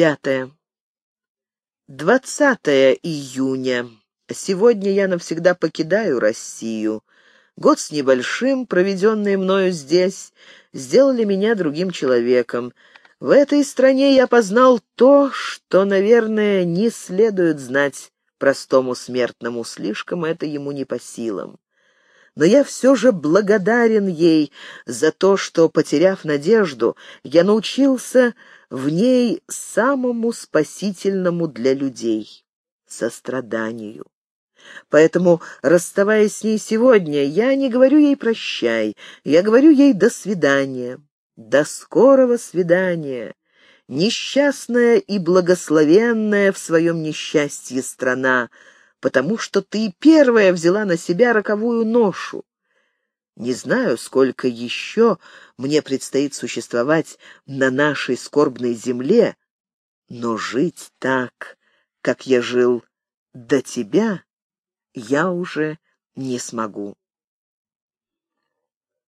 Пятое. 20 июня. Сегодня я навсегда покидаю Россию. Год с небольшим, проведенный мною здесь, сделали меня другим человеком. В этой стране я познал то, что, наверное, не следует знать простому смертному, слишком это ему не по силам. Но я все же благодарен ей за то, что, потеряв надежду, я научился в ней самому спасительному для людей — состраданию. Поэтому, расставаясь с ней сегодня, я не говорю ей «прощай», я говорю ей «до свидания», «до скорого свидания». Несчастная и благословенная в своем несчастье страна, потому что ты первая взяла на себя роковую ношу. Не знаю, сколько еще мне предстоит существовать на нашей скорбной земле, но жить так, как я жил до тебя, я уже не смогу.